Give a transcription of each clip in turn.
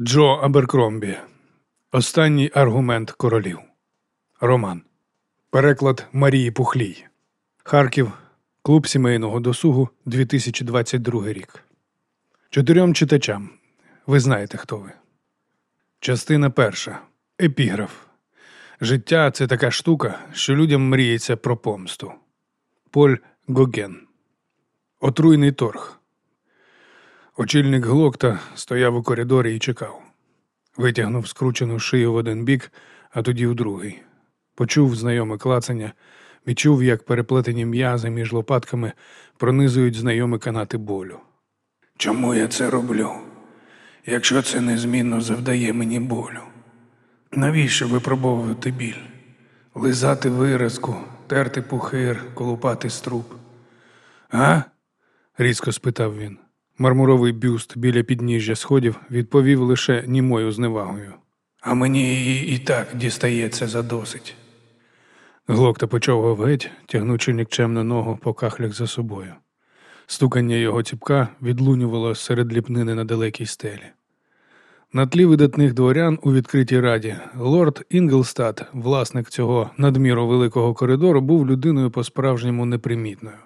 Джо Аберкромбі. Останній аргумент королів. Роман. Переклад Марії Пухлій. Харків. Клуб сімейного досугу 2022 рік. Чотирьом читачам. Ви знаєте, хто ви. Частина перша. Епіграф. Життя це така штука, що людям мріється про помсту. Поль Гоген. Отруйний торг. Очільник глокта стояв у коридорі і чекав. Витягнув скручену шию в один бік, а тоді в другий. Почув знайоме клацання, відчув, як переплетені м'язи між лопатками пронизують знайомі канати болю. Чому я це роблю? Якщо це незмінно завдає мені болю? Навіщо випробовувати біль? Лизати виразку, терти пухир, колупати струп? А? різко спитав він. Мармуровий бюст біля підніжжя сходів відповів лише німою зневагою. А мені її і так дістається задосить. Глокта почовгав геть, тягнучи нікчемну ногу по кахлях за собою. Стукання його ціпка відлунювало серед ліпнини на далекій стелі. На тлі видатних дворян у відкритій раді лорд Інглстад, власник цього надміру великого коридору, був людиною по-справжньому непримітною.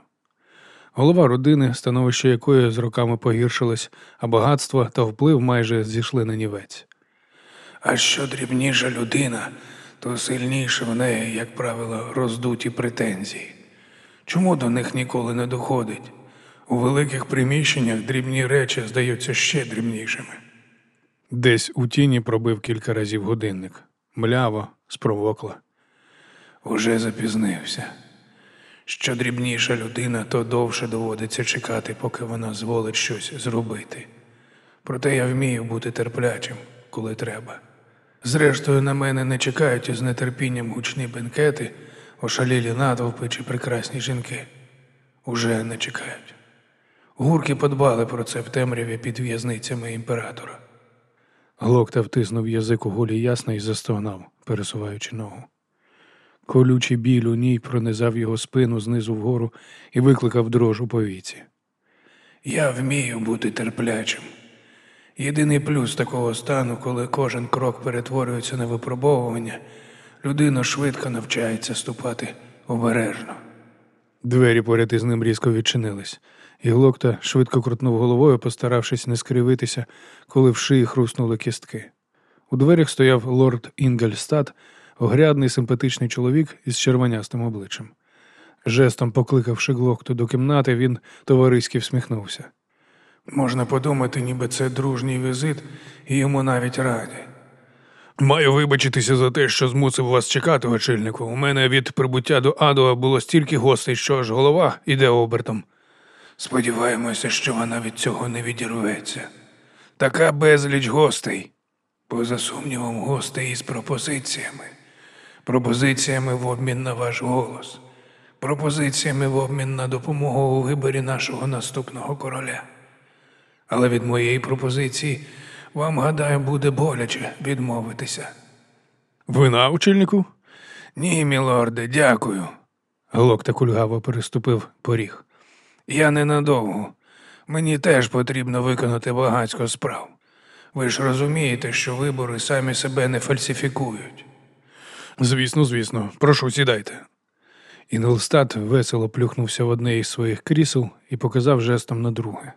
Голова родини, становище якої з роками погіршилось, а багатство та вплив майже зійшли на нівець. А що дрібніша людина, то сильніше в неї, як правило, роздуті претензії. Чому до них ніколи не доходить? У великих приміщеннях дрібні речі здаються ще дрібнішими. Десь у тіні пробив кілька разів годинник. Мляво, спровокла. Уже запізнився. Що дрібніша людина, то довше доводиться чекати, поки вона зволить щось зробити. Проте я вмію бути терплячим, коли треба. Зрештою, на мене не чекають із нетерпінням гучні бенкети, ошалілі натовпи чи прекрасні жінки. Уже не чекають. Гурки подбали про це в темряві під в'язницями імператора. Глокта втиснув язик у голі ясно і застогнав, пересуваючи ногу. Колючий біль у ній пронизав його спину знизу вгору і викликав дрож у повіці. Я вмію бути терплячим. Єдиний плюс такого стану, коли кожен крок перетворюється на випробовування, людина швидко навчається ступати обережно. Двері поряд із ним різко відчинились, і Глокта швидко крутнув головою, постаравшись не скривитися, коли в шиї хруснули кістки. У дверях стояв лорд Інгельстад, огрядний симпатичний чоловік із червонястим обличчям. Жестом покликавши Глокту до кімнати, він товариськи всміхнувся. Можна подумати, ніби це дружній візит, і йому навіть раді. Маю вибачитися за те, що змусив вас чекати, очільнику. У мене від прибуття до Адуа було стільки гостей, що аж голова іде обертом. Сподіваємося, що вона від цього не відірветься. Така безліч гостей. Поза сумнівом, гостей із пропозиціями. Пропозиціями в обмін на ваш голос. Пропозиціями в обмін на допомогу у виборі нашого наступного короля. Але від моєї пропозиції вам, гадаю, буде боляче відмовитися. Вина, очільнику? Ні, мілорде, дякую. Глокта кульгаво переступив поріг. Я ненадовго. Мені теж потрібно виконати багатько справ. Ви ж розумієте, що вибори самі себе не фальсифікують. Звісно, звісно, прошу, сідайте. Інглстад весело плюхнувся в одне із своїх крісел і показав жестом на друге.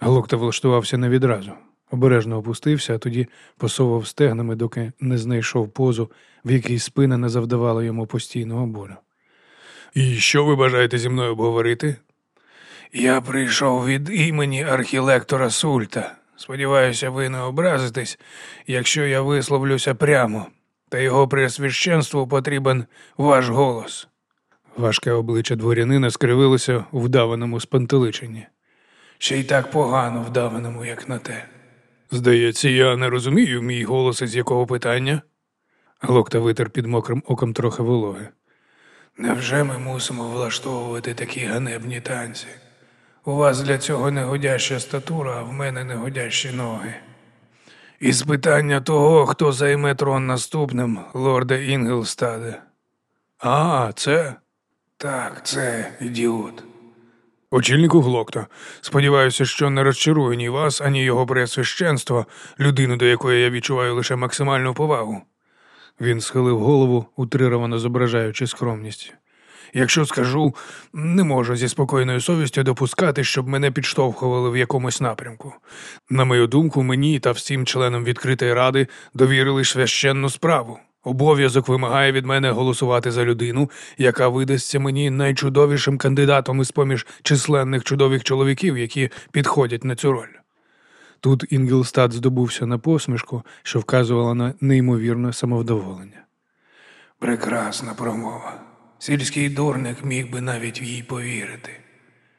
Глокта влаштувався не відразу. Обережно опустився, а тоді посовував стегнами, доки не знайшов позу, в якій спина не завдавала йому постійного болю. І що ви бажаєте зі мною обговорити? Я прийшов від імені архілектора Сульта. Сподіваюся, ви не образитесь, якщо я висловлюся прямо, та його пресвященству потрібен ваш голос. Важке обличчя дворянина скривилося у вдаваному спантеличенні. Ще й так погано вдаваному, як на те. Здається, я не розумію мій голос із якого питання. Глокта витер під мокрим оком трохи вологи. Невже ми мусимо влаштовувати такі ганебні танці? У вас для цього негодяща статура, а в мене негодящі ноги. Із питання того, хто займе трон наступним, лорде Інгелстаде. А, це? Так, це ідіот. Очільнику Глокта, сподіваюся, що не розчарую ні вас, ані його преосвященство, людину, до якої я відчуваю лише максимальну повагу. Він схилив голову, утрировано зображаючи скромність. Якщо скажу, не можу зі спокійною совістю допускати, щоб мене підштовхували в якомусь напрямку. На мою думку, мені та всім членам відкритої ради довірили священну справу. Обов'язок вимагає від мене голосувати за людину, яка видасться мені найчудовішим кандидатом із поміж численних чудових чоловіків, які підходять на цю роль. Тут Інгелстад здобувся на посмішку, що вказувала на неймовірне самовдоволення. Прекрасна промова. Сільський дурник міг би навіть їй повірити.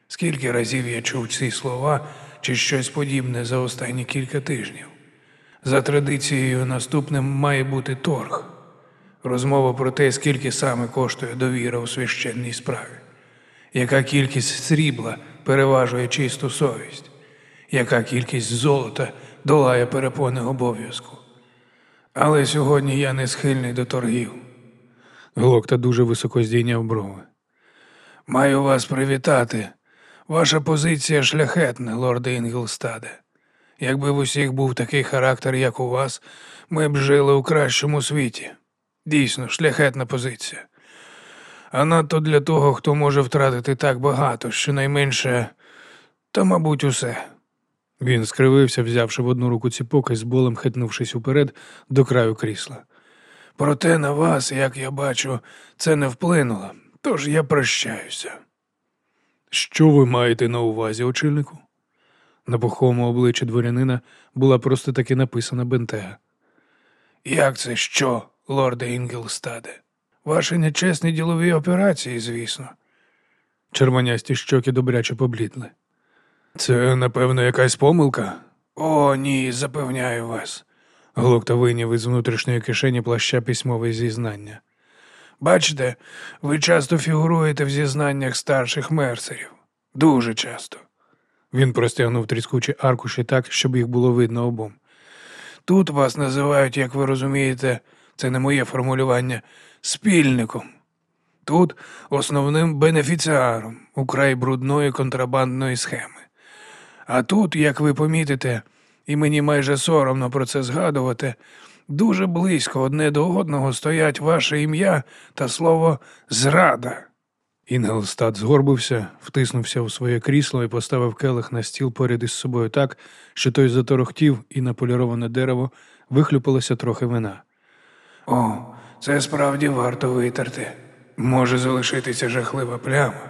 Скільки разів я чув ці слова чи щось подібне за останні кілька тижнів. За традицією наступним має бути торг. Розмова про те, скільки саме коштує довіра у священній справі, яка кількість срібла переважує чисту совість, яка кількість золота долає перепони обов'язку. Але сьогодні я не схильний до торгів. Глокта дуже високо здійняв брови. Маю вас привітати. Ваша позиція шляхетна, лорде Інгелстаде. Якби в усіх був такий характер, як у вас, ми б жили у кращому світі. Дійсно, шляхетна позиція. А надто для того, хто може втратити так багато, щонайменше, та, мабуть, усе. Він скривився, взявши в одну руку ціпок і з болем хитнувшись уперед до краю крісла. Проте на вас, як я бачу, це не вплинуло, тож я прощаюся. Що ви маєте на увазі, очільнику? На пуховому обличчі дворянина була просто таки написана бентега. Як це що, лорде Інгелстаде? Ваші нечесні ділові операції, звісно. Червонясті щоки добряче поблідли. Це, напевно, якась помилка? О, ні, запевняю вас. Глокта вийняв із внутрішньої кишені плаща письмове зізнання. Бачите, ви часто фігуруєте в зізнаннях старших мерцерів. Дуже часто. Він простягнув тріскучі аркуші так, щоб їх було видно обом. Тут вас називають, як ви розумієте, це не моє формулювання, спільником. Тут основним бенефіціаром украй брудної контрабандної схеми. А тут, як ви помітите, і мені майже соромно про це згадувати, дуже близько одне до одного стоять ваше ім'я та слово зрада. Інгелстад згорбився, втиснувся у своє крісло і поставив келих на стіл поряд із собою так, що той заторохтів і на поліроване дерево вихлюпалося трохи вина. О, це справді варто витерти. Може залишитися жахлива пляма,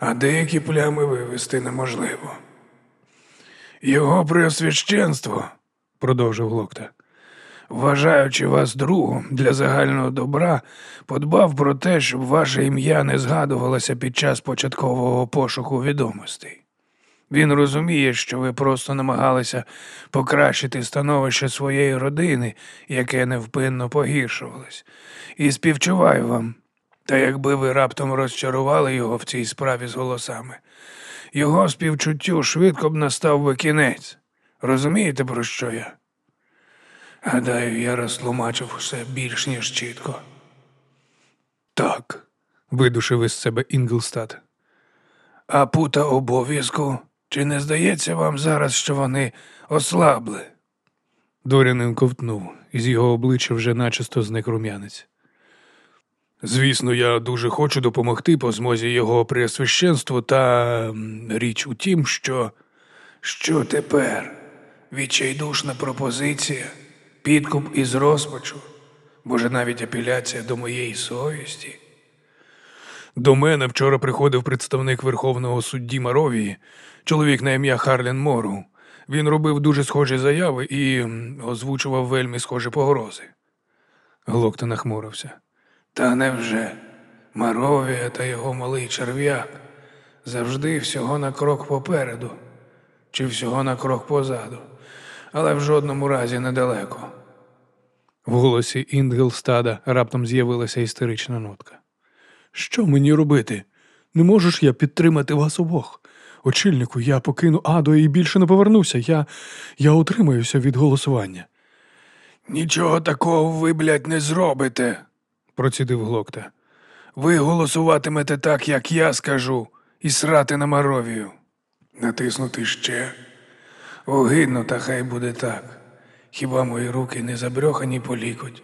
а деякі плями вивести неможливо. Його преосвященство, продовжив Глокта, вважаючи вас другом для загального добра, подбав про те, щоб ваше ім'я не згадувалося під час початкового пошуку відомостей. Він розуміє, що ви просто намагалися покращити становище своєї родини, яке невпинно погіршувалось, і співчуваю вам. Та якби ви раптом розчарували його в цій справі з голосами, його співчуттю швидко б настав би кінець. Розумієте, про що я? Гадаю, я розтлумачив усе більш ніж чітко. Так, видушив із себе Інглстад. А пута обов'язку, чи не здається вам зараз, що вони ослабли? Дорянин ковтнув, із його обличчя вже начисто зник рум'янець. Звісно, я дуже хочу допомогти по змозі його преосвященству, та річ у тім, що. Що тепер? Відчайдушна пропозиція, підкуп із розпачу, може навіть апеляція до моєї совісті. До мене вчора приходив представник Верховного судді Маровії, чоловік на ім'я Харлін Мору. Він робив дуже схожі заяви і озвучував вельми схожі погрози. Глокта нахмурився. Та невже Маровія та його малий черв'як завжди всього на крок попереду, чи всього на крок позаду, але в жодному разі недалеко. В голосі Інгелстада раптом з'явилася істерична нотка. Що мені робити? Не можу ж я підтримати вас обох. Очільнику, я покину Адо і більше не повернуся. Я, я утримаюся від голосування. Нічого такого ви, блядь, не зробите, процідив Глокта. Ви голосуватимете так, як я скажу, і срати на Маровію. Натиснути ще. Огидно, та хай буде так. Хіба мої руки не забрьохані по лікоть?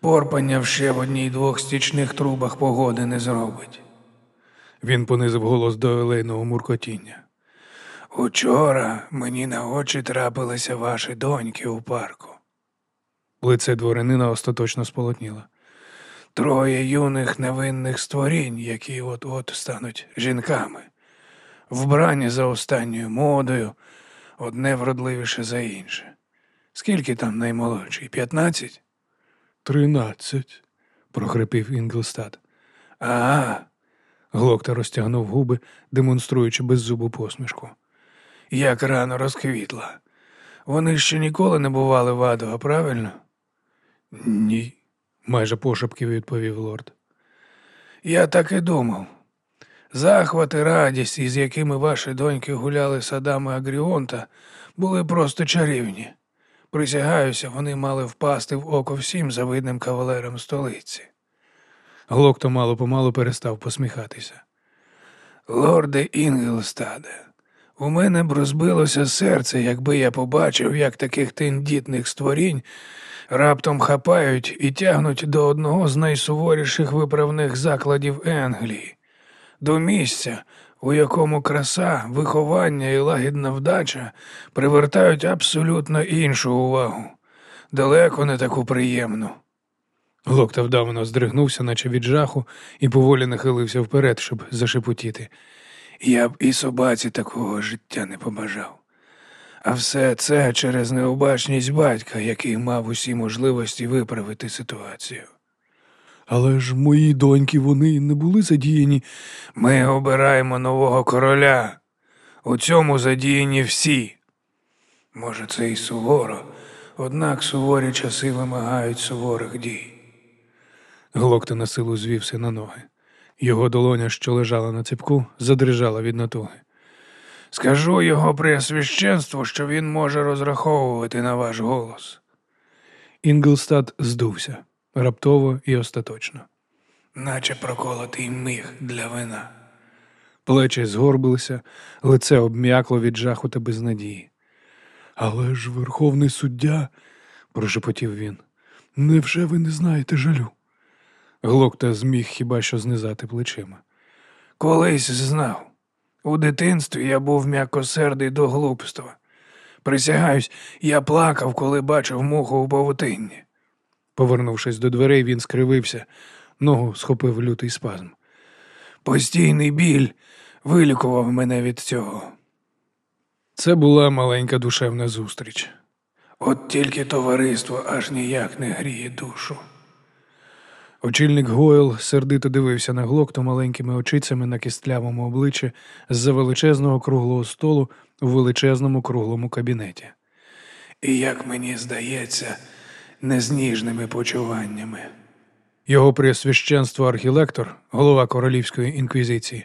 Порпання ще в одній двох стічних трубах погоди не зробить. Він понизив голос до елейного муркотіння. Учора мені на очі трапилися ваші доньки у парку. Лице дворянина остаточно сполотніло. Троє юних невинних створінь, які от-от стануть жінками, вбрані за останньою модою, одне вродливіше за інше. Скільки там наймолодший? П'ятнадцять? Тринадцять, прохрипів Інглстад. Ага, Глокта розтягнув губи, демонструючи беззубу посмішку. як рано розквітла. Вони ще ніколи не бували в Адо, правильно? Ні, майже пошепки відповів лорд. Я так і думав. Захват і радість, із якими ваші доньки гуляли садами Агріонта, були просто чарівні. Присягаюся, вони мали впасти в око всім завидним кавалерам столиці. Глокто мало помалу перестав посміхатися. Лорде Інгелстаде, у мене б розбилося серце, якби я побачив, як таких тендітних створінь раптом хапають і тягнуть до одного з найсуворіших виправних закладів Енглії, до місця, у якому краса, виховання і лагідна вдача привертають абсолютно іншу увагу, далеко не таку приємну. Глокта вдавано здригнувся, наче від жаху, і поволі нахилився вперед, щоб зашепотіти. Я б і собаці такого життя не побажав. А все це через необачність батька, який мав усі можливості виправити ситуацію. Але ж мої доньки вони не були задіяні. Ми обираємо нового короля. У цьому задіяні всі. Може, це і суворо, однак суворі часи вимагають суворих дій. Глокта на силу звівся на ноги. Його долоня, що лежала на ципку, задрижала від натуги. Скажу його преосвященству, що він може розраховувати на ваш голос. Інглстад здувся раптово і остаточно. наче проколотий міг для вина. Плечі згорбилися, лице обм'якло від жаху та безнадії. Але ж верховний суддя, прошепотів він, невже ви не знаєте жалю? Глокта зміг хіба що знизати плечима. Колись знав. У дитинстві я був м'якосердий до глупства. Присягаюсь, я плакав, коли бачив муху у павутинні. Повернувшись до дверей, він скривився, ногу схопив лютий спазм. Постійний біль вилікував мене від цього. Це була маленька душевна зустріч. От тільки товариство аж ніяк не гріє душу. Очільник Гойл сердито дивився на глокту маленькими очицями на кістлявому обличчі з-за величезного круглого столу у величезному круглому кабінеті. І, як мені здається, не з ніжними почуваннями. Його преосвященство архілектор, голова королівської інквізиції,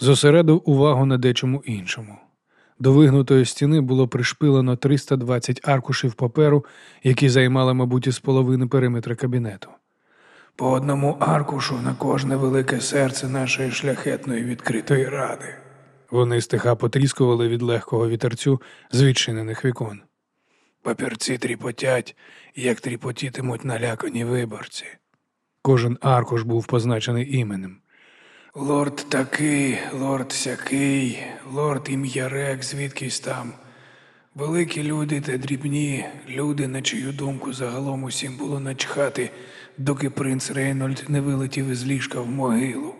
зосередив увагу на дечому іншому. До вигнутої стіни було пришпилено 320 аркушів паперу, які займали, мабуть, із половини периметра кабінету. По одному аркушу на кожне велике серце нашої шляхетної відкритої ради. Вони стиха потріскували від легкого вітерцю з відчинених вікон. Папірці тріпотять, як тріпотітимуть налякані виборці. Кожен аркуш був позначений іменем. Лорд такий, лорд сякий, лорд ім'ярек, звідкись там. Великі люди та дрібні, люди, на чию думку загалом усім було начхати, доки принц Рейнольд не вилетів із ліжка в могилу.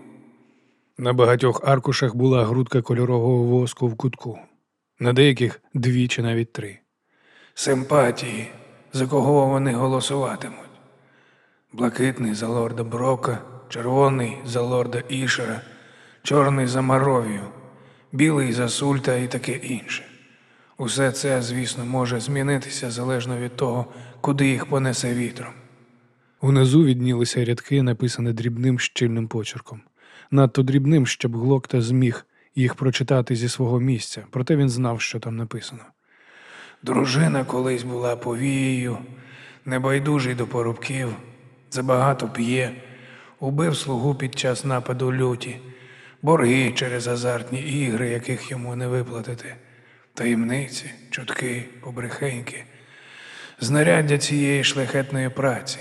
На багатьох аркушах була грудка кольорового воску в кутку, на деяких дві чи навіть три. Симпатії, за кого вони голосуватимуть. Блакитний за лорда Брока, червоний за лорда Ішера, чорний за Маровію, білий за Сульта і таке інше. Усе це, звісно, може змінитися залежно від того, куди їх понесе вітром. Унизу віднілися рядки, написані дрібним щільним почерком. Надто дрібним, щоб Глокта зміг їх прочитати зі свого місця, проте він знав, що там написано. Дружина колись була повією, небайдужий до порубків, забагато п'є, убив слугу під час нападу люті, борги через азартні ігри, яких йому не виплатити, таємниці, чутки, побрехеньки, знаряддя цієї шляхетної праці,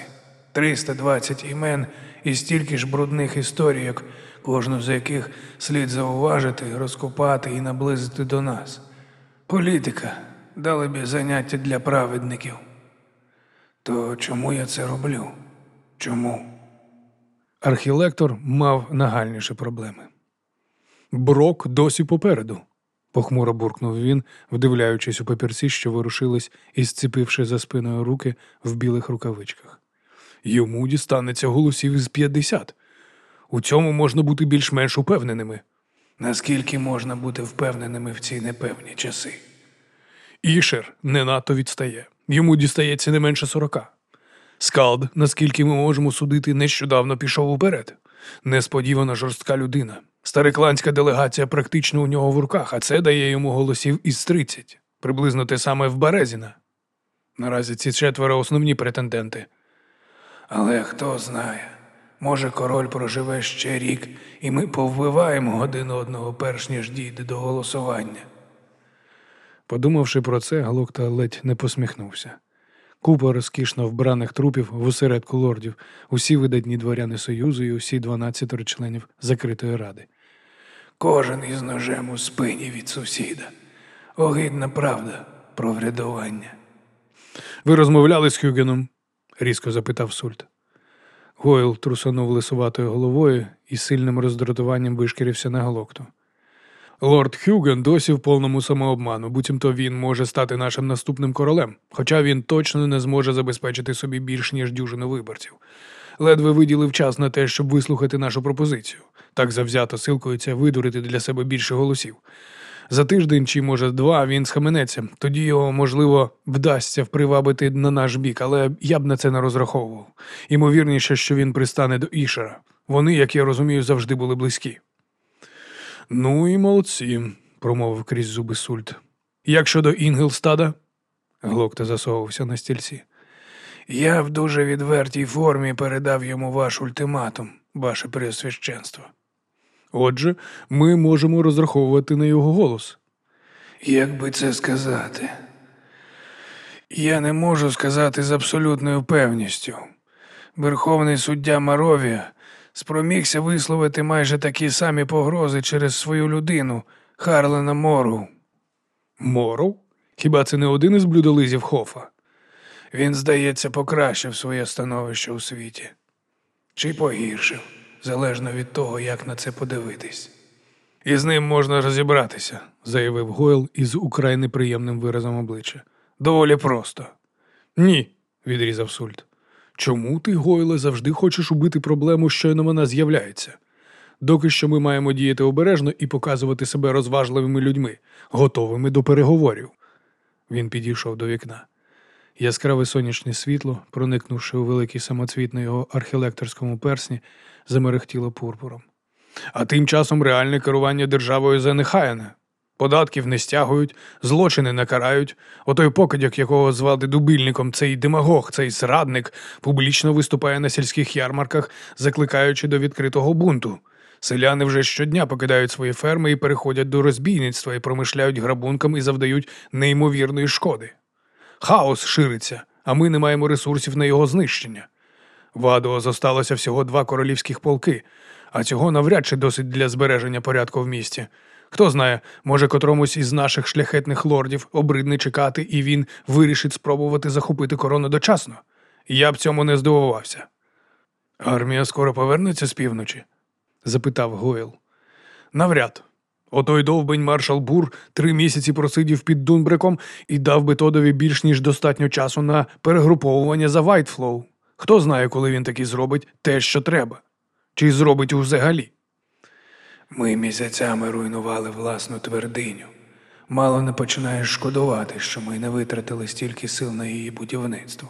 320 імен і стільки ж брудних історійок, кожну з яких слід зауважити, розкопати і наблизити до нас. Політика дали б заняття для праведників. То чому я це роблю? Чому? Архілектор мав нагальніші проблеми. Брок досі попереду, похмуро буркнув він, вдивляючись у папірці, що ворушились і зціпивши за спиною руки в білих рукавичках. Йому дістанеться голосів із 50. У цьому можна бути більш-менш упевненими. Наскільки можна бути впевненими в ці непевні часи? Ішер не надто відстає. Йому дістається не менше сорока. Скалд, наскільки ми можемо судити, нещодавно пішов уперед. Несподівана жорстка людина. Старикландська делегація практично у нього в руках, а це дає йому голосів із 30. Приблизно те саме в Березіна. Наразі ці четверо основні претенденти. Але хто знає, може король проживе ще рік, і ми повбиваємо один одного, перш ніж дійде до голосування. Подумавши про це, Галокта ледь не посміхнувся. Купа розкішно вбраних трупів в осередку лордів, усі видатні дворяни Союзу і усі 12 членів закритої ради. Кожен із ножем у спині від сусіда. Огидна правда про врядування. Ви розмовляли з Хюгеном? Різко запитав Сульт. Гойл трусонув лисуватою головою і сильним роздратуванням вишкірився на галокту. Лорд Хюген досі в повному самообману, буцімто він може стати нашим наступним королем, хоча він точно не зможе забезпечити собі більш ніж дюжину виборців. Ледве виділив час на те, щоб вислухати нашу пропозицію. Так завзято силкується видурити для себе більше голосів. За тиждень чи, може, два він схаменеться, тоді його, можливо, вдасться впривабити на наш бік, але я б на це не розраховував. Імовірніше, що він пристане до Ішера. Вони, як я розумію, завжди були близькі. Ну і молодці, промовив крізь зуби Сульт. Як щодо Інгелстада? Глокта засовувався на стільці. Я в дуже відвертій формі передав йому ваш ультиматум, ваше преосвященство. Отже, ми можемо розраховувати на його голос. Як би це сказати? Я не можу сказати з абсолютною певністю. Верховний суддя Маровія спромігся висловити майже такі самі погрози через свою людину, Харлена Мору. Моров? Хіба це не один із блюдолизів Хофа? Він, здається, покращив своє становище у світі. Чи погіршив, залежно від того, як на це подивитись. І з ним можна розібратися, заявив Гойл із украй неприємним виразом обличчя. Доволі просто. Ні, відрізав Сульт. Чому ти, Гойле, завжди хочеш убити проблему, щойно вона з'являється? Доки що ми маємо діяти обережно і показувати себе розважливими людьми, готовими до переговорів. Він підійшов до вікна. Яскраве сонячне світло, проникнувши у великий самоцвіт на його архілекторському персні, замерехтіло пурпуром. А тим часом реальне керування державою занехаяне. Податків не стягують, злочини не карають. Отой покидьок, якого звали дубильником, цей демагог, цей зрадник, публічно виступає на сільських ярмарках, закликаючи до відкритого бунту. Селяни вже щодня покидають свої ферми і переходять до розбійництва і промишляють грабунком і завдають неймовірної шкоди. Хаос шириться, а ми не маємо ресурсів на його знищення. В Адо зосталося всього два королівських полки, а цього навряд чи досить для збереження порядку в місті. Хто знає, може котромусь із наших шляхетних лордів обридне чекати, і він вирішить спробувати захопити корону дочасно. Я б цьому не здивувався. Армія скоро повернеться з півночі? запитав Гойл. Навряд. Отой довбень маршал Бур три місяці просидів під Дунбреком і дав Бетодові більш ніж достатньо часу на перегруповування за Вайтфлоу. Хто знає, коли він таки зробить те, що треба, чи зробить взагалі. Ми місяцями руйнували власну твердиню. Мало не починаєш шкодувати, що ми не витратили стільки сил на її будівництво.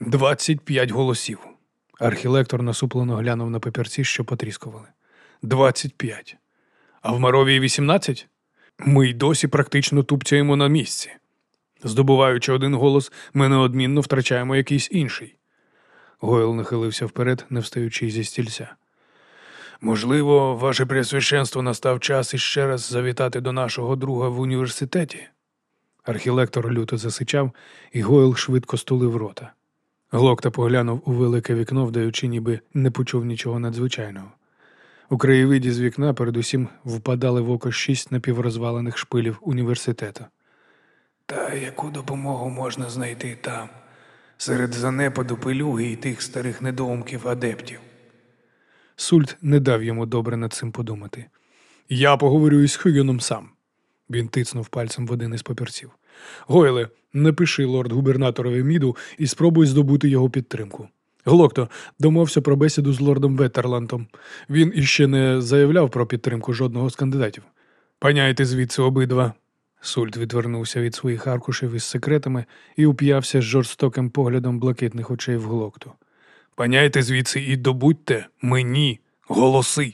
Двадцять п'ять голосів. Архілектор насуплено глянув на папірці, що потріскували. Двадцять п'ять. А в Маровії вісімнадцять? Ми й досі практично тупцяємо на місці. Здобуваючи один голос, ми неодмінно втрачаємо якийсь інший. Гойл нахилився вперед, не встаючи зі стільця. Можливо, ваше пресвященство настав час іще раз завітати до нашого друга в університеті. Архілектор люто засичав, і Гойл швидко стулив рота. Глокта поглянув у велике вікно, вдаючи, ніби не почув нічого надзвичайного. У краєвиді з вікна передусім впадали в око шість напіврозвалених шпилів університету. Та яку допомогу можна знайти там, серед занепаду пилюги і тих старих недоумків адептів? Сульт не дав йому добре над цим подумати. Я поговорю із Хюгеном сам. Він тицнув пальцем в один із папірців. Гойле, напиши лорд-губернаторові міду і спробуй здобути його підтримку. Глокто домовся про бесіду з лордом Веттерлантом. Він іще не заявляв про підтримку жодного з кандидатів. Паняйте звідси обидва. Сульт відвернувся від своїх аркушів із секретами і уп'явся з жорстоким поглядом блакитних очей в глокту. Паняйте звідси і добудьте мені голоси.